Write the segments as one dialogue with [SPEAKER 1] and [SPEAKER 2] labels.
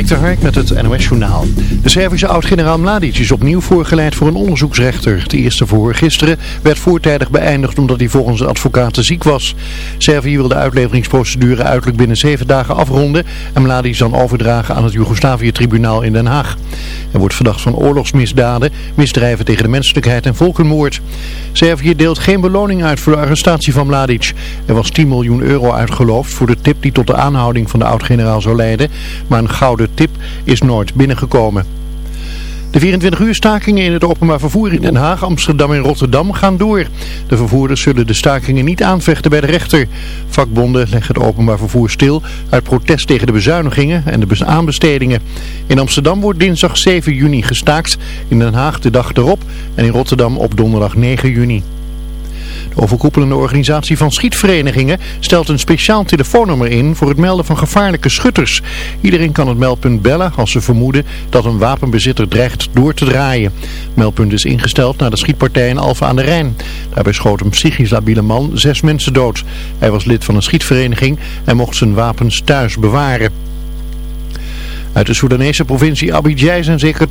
[SPEAKER 1] Dikter Hark met het NOS Journaal. De Servische oud-generaal Mladic is opnieuw voorgeleid voor een onderzoeksrechter. De eerste voor gisteren werd voortijdig beëindigd omdat hij volgens de advocaat te ziek was. Servië wil de uitleveringsprocedure uiterlijk binnen zeven dagen afronden en Mladic dan overdragen aan het Joegoslavië-tribunaal in Den Haag. Hij wordt verdacht van oorlogsmisdaden, misdrijven tegen de menselijkheid en volkenmoord. Servië deelt geen beloning uit voor de arrestatie van Mladic. Er was 10 miljoen euro uitgeloofd voor de tip die tot de aanhouding van de oud-generaal zou leiden, maar een gouden tip is nooit binnengekomen. De 24 uur stakingen in het openbaar vervoer in Den Haag, Amsterdam en Rotterdam gaan door. De vervoerders zullen de stakingen niet aanvechten bij de rechter. Vakbonden leggen het openbaar vervoer stil uit protest tegen de bezuinigingen en de aanbestedingen. In Amsterdam wordt dinsdag 7 juni gestaakt, in Den Haag de dag erop en in Rotterdam op donderdag 9 juni. De overkoepelende organisatie van schietverenigingen stelt een speciaal telefoonnummer in voor het melden van gevaarlijke schutters. Iedereen kan het meldpunt bellen als ze vermoeden dat een wapenbezitter dreigt door te draaien. Meldpunt is ingesteld na de schietpartij in Alfa aan de Rijn. Daarbij schoot een psychisch labiele man zes mensen dood. Hij was lid van een schietvereniging en mocht zijn wapens thuis bewaren. Uit de Soedanese provincie Abidjan zijn zeker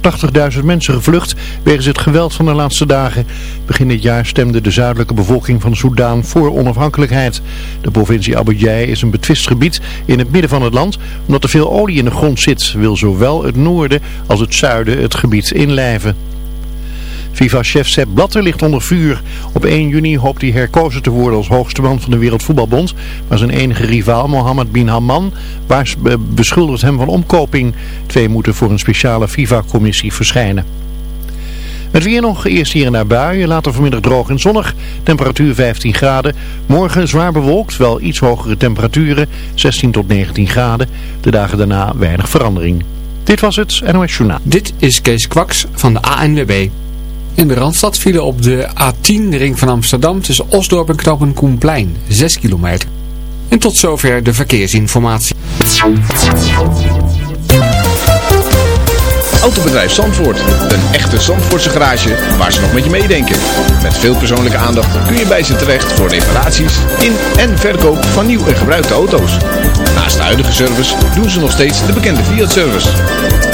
[SPEAKER 1] 80.000 mensen gevlucht wegens het geweld van de laatste dagen. Begin dit jaar stemde de zuidelijke bevolking van Soedan voor onafhankelijkheid. De provincie Abidjan is een betwist gebied in het midden van het land. Omdat er veel olie in de grond zit, wil zowel het noorden als het zuiden het gebied inlijven. FIFA-chef Sepp Blatter ligt onder vuur. Op 1 juni hoopt hij herkozen te worden als hoogste man van de Wereldvoetbalbond. Maar zijn enige rivaal, Mohammed bin Hamman, beschuldigt hem van omkoping. Twee moeten voor een speciale FIFA-commissie verschijnen. Het weer nog, eerst hier en daar buien, later vanmiddag droog en zonnig. Temperatuur 15 graden. Morgen zwaar bewolkt, wel iets hogere temperaturen, 16 tot 19 graden. De dagen daarna weinig verandering. Dit was het NOS Journaal.
[SPEAKER 2] Dit is Kees Kwaks van de ANWB. In de Randstad vielen op de A10, de ring van Amsterdam, tussen Osdorp en Knopen Koenplein, 6 kilometer. En tot zover de verkeersinformatie.
[SPEAKER 3] Autobedrijf Zandvoort, een echte Zandvoortse garage waar ze nog met je meedenken. Met veel persoonlijke aandacht kun je bij ze terecht voor reparaties in en verkoop van nieuw en gebruikte auto's. Naast de huidige service doen ze nog steeds de bekende Fiat-service.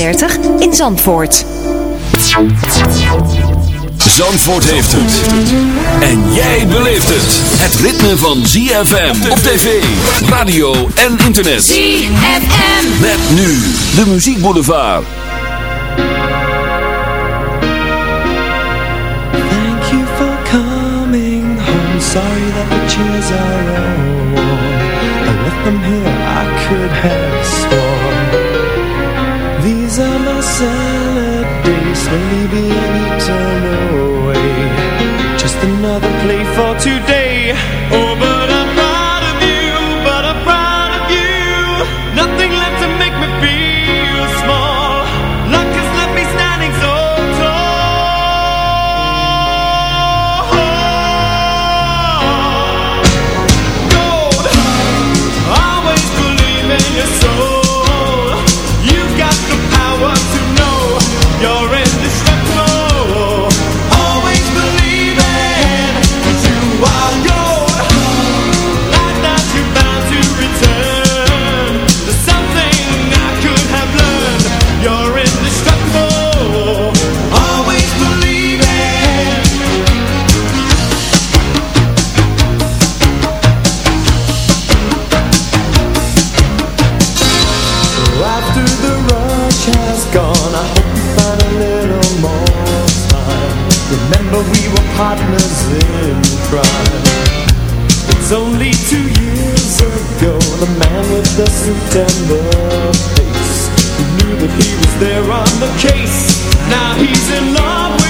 [SPEAKER 4] in Zandvoort.
[SPEAKER 5] Zandvoort heeft het. En jij beleeft het. Het ritme van ZFM op tv, radio en internet.
[SPEAKER 6] ZFM.
[SPEAKER 5] Met nu de Muziek Boulevard.
[SPEAKER 7] Thank you for coming home. Sorry that the chairs are all warm. I left them here, I could have slowly being eaten away. Just another play for today. Oh, the man with the September face. Who knew that he was there on the case. Now he's in love with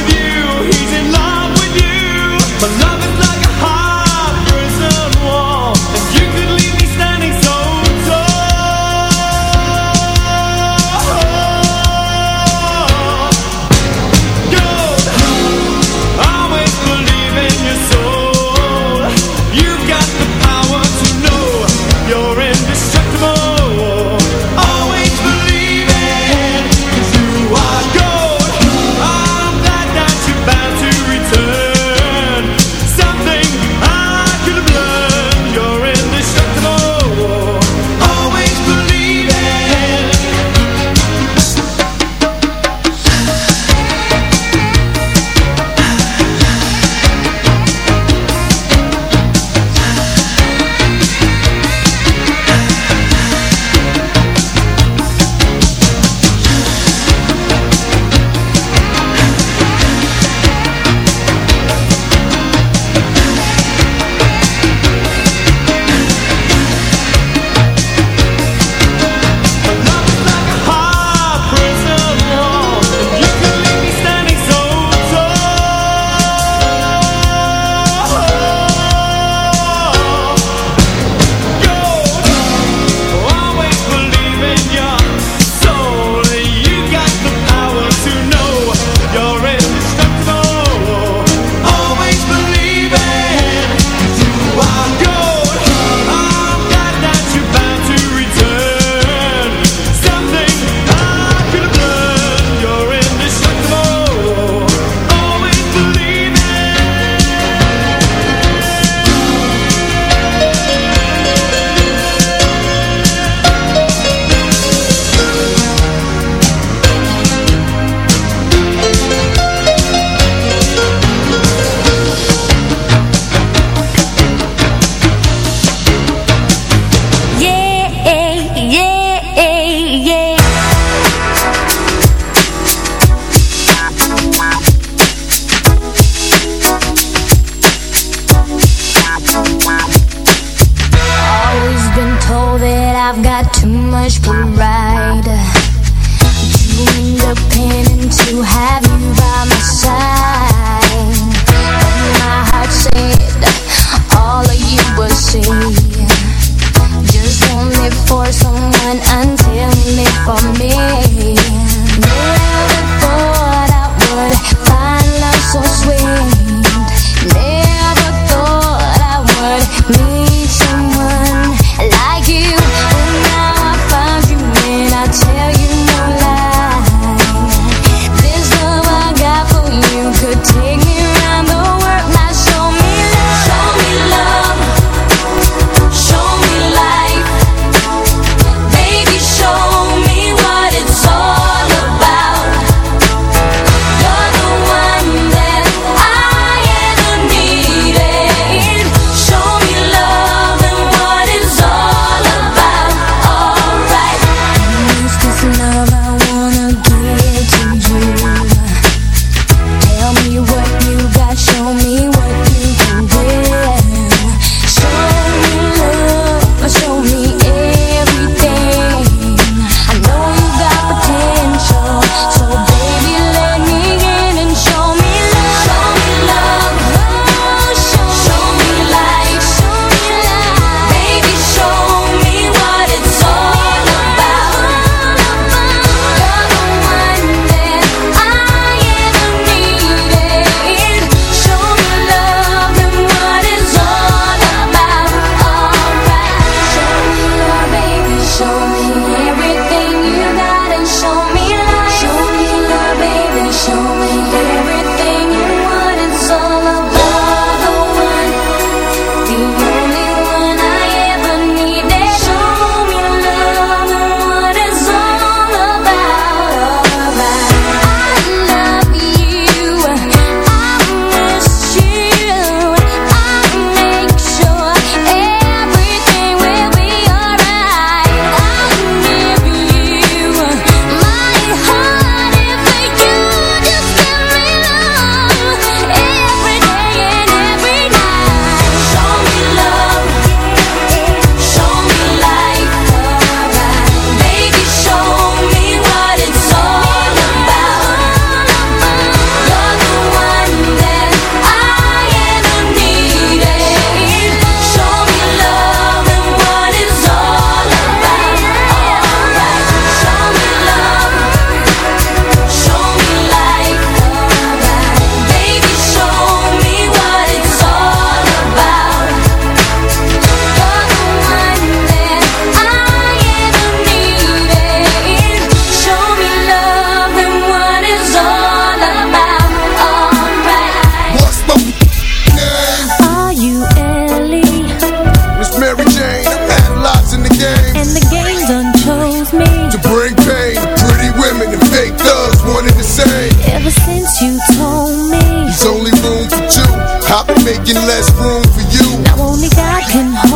[SPEAKER 7] you
[SPEAKER 8] told me
[SPEAKER 9] There's only room for two. I've been making less room for you.
[SPEAKER 10] Now only God can hold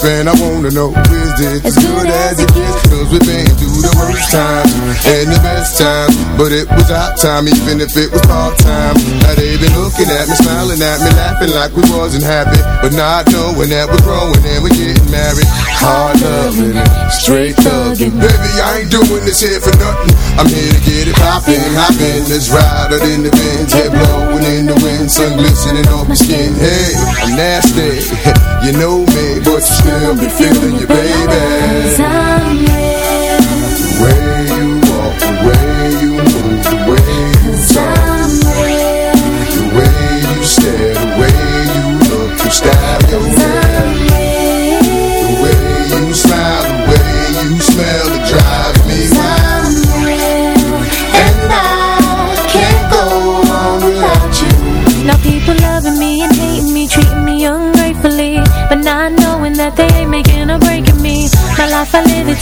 [SPEAKER 10] and
[SPEAKER 9] I wanna know is it as good as it gets? Cause we've been through the worst times and the best times. But it was our time even if it was part time. Now they been looking at me, smiling at me, laughing like we wasn't happy. But not knowing that we're growing and we're getting married. Hard loving, straight thugging. Baby, I ain't doing this here for nothing. I'm here to get it poppin', hoppin'. Let's ride out in the Benz, head blowing in the wind, sun glistening off my skin. Hey, I'm nasty, you know me, but you still be feelin' your baby. The way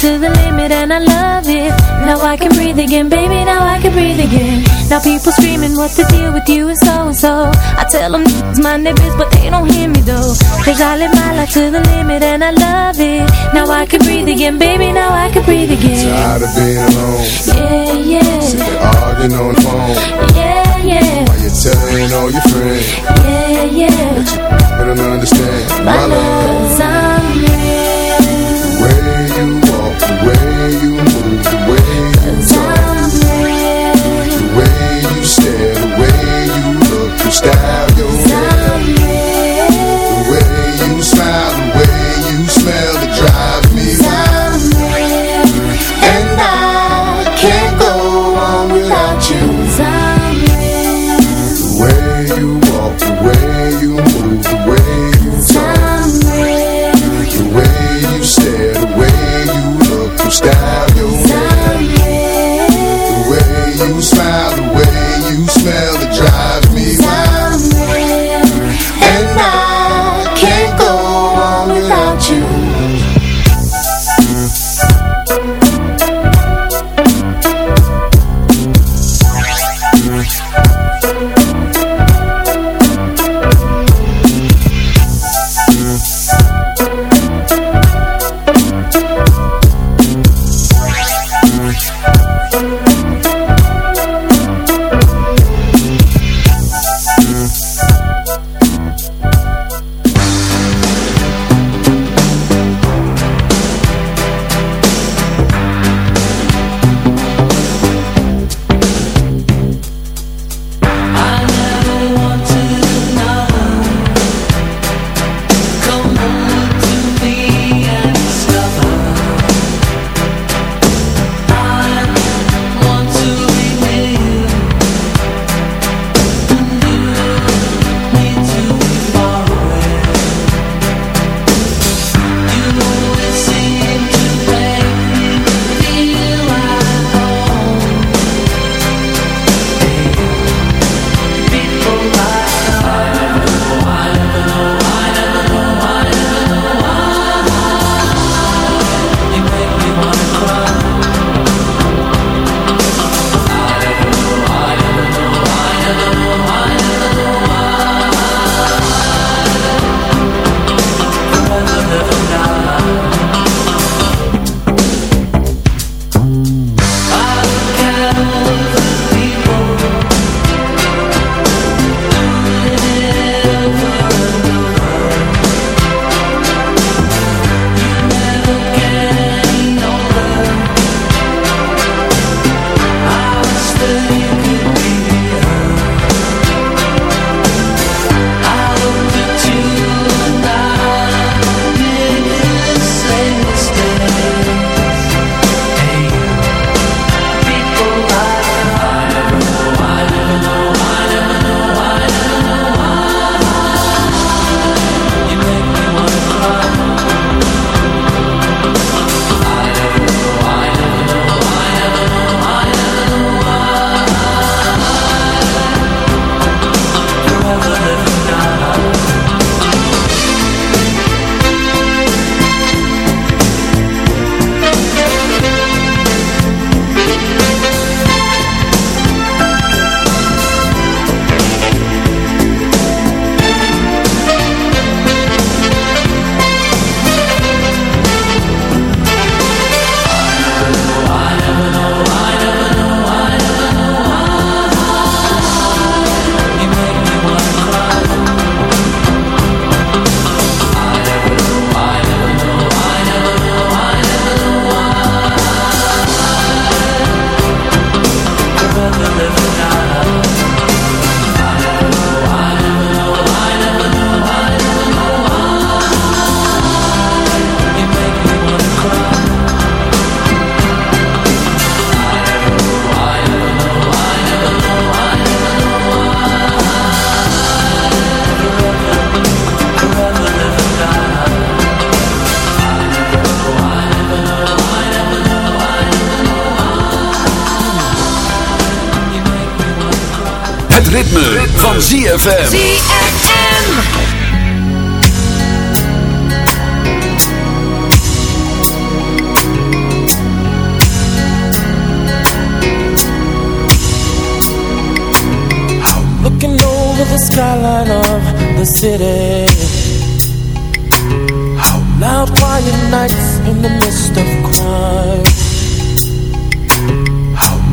[SPEAKER 10] to the limit and I love it. Now I can breathe again, baby, now I can breathe again. Now people screaming what the deal with you and so I tell them it's their biz but they don't hear me though. Cause I live my life to the limit and I love it. Now I can breathe again, baby, now I can breathe again.
[SPEAKER 9] Tired of being alone,
[SPEAKER 10] Yeah, yeah,
[SPEAKER 9] arguing on the phone.
[SPEAKER 10] yeah, yeah,
[SPEAKER 9] While you're telling all your friends,
[SPEAKER 10] yeah, yeah.
[SPEAKER 9] They don't understand.
[SPEAKER 10] My love's unreal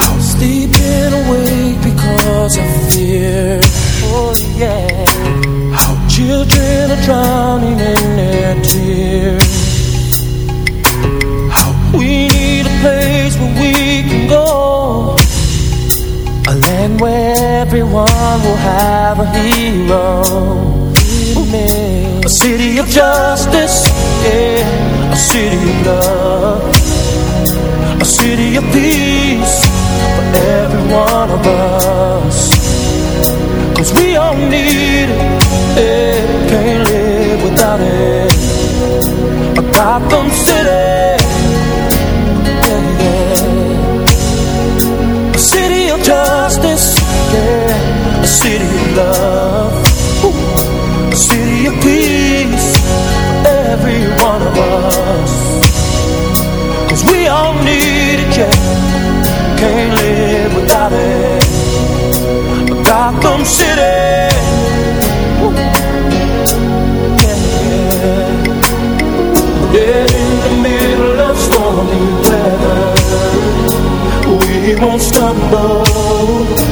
[SPEAKER 11] justice, sleeping awake because of fear Oh yeah. How children are drowning in entire How we need A city of love A city of peace for every one of us Cause we all need it, yeah Can't live without it A Gotham City a city of justice, yeah. A city of love, Ooh. a city of peace every one of us. Cause we all need it, yeah. Can't live without it. A Gotham City. Ooh. Yeah. Dead in the middle of stormy weather we won't stumble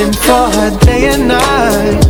[SPEAKER 11] searching for
[SPEAKER 12] her day and night.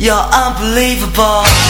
[SPEAKER 13] You're unbelievable.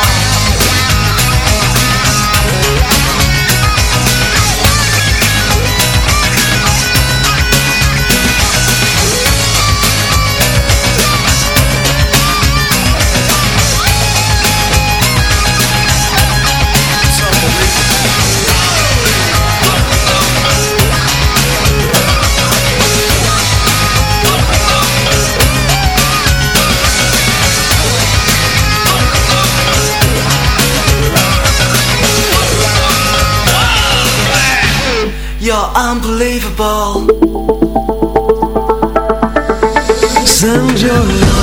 [SPEAKER 14] Send your love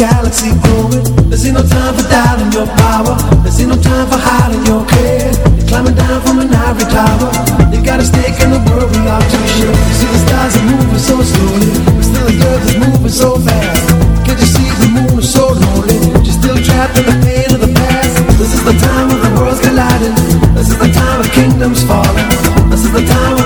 [SPEAKER 14] galaxy growing. There's ain't no time for doubting your power. There's ain't no time for hiding your care. You're climbing down from an ivory tower. You got a stake in the world we are to share. You see the stars are moving so slowly. But still the earth is moving so fast. Can't you see the moon is so lonely? You're still trapped in the pain of the past. This is the time of the world's colliding. This is the time of kingdoms falling. This is the time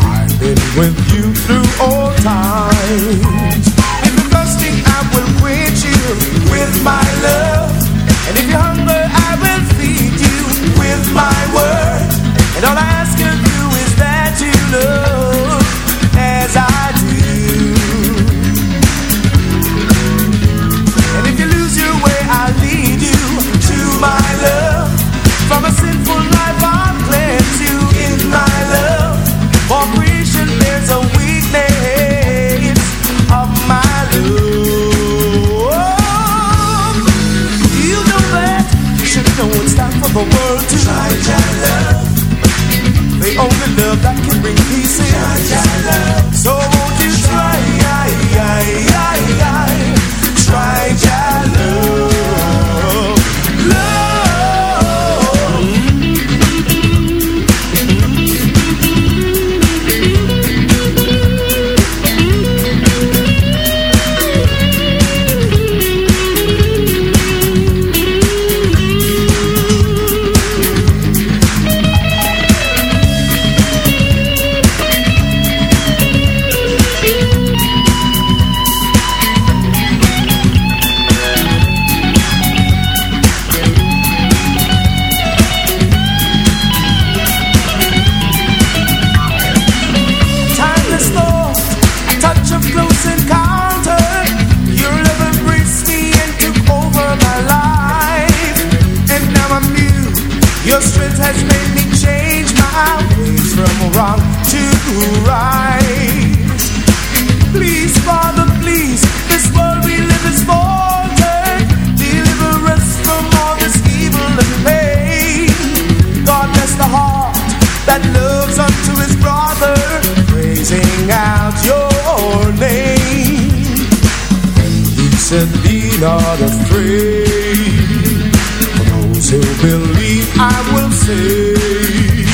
[SPEAKER 9] I've been with you through all times. And the first thing I will quit you with my love. And if you're hungry, I will feed you with my word. And all I ask. said, be not afraid. For those who believe, I will save.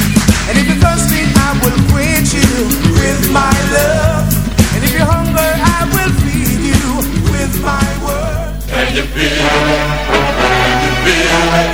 [SPEAKER 9] And if you're thirsty, I will quench you with my love. And if you're hungry, I will feed you with my word. Can you feel? it. Can you feel? it.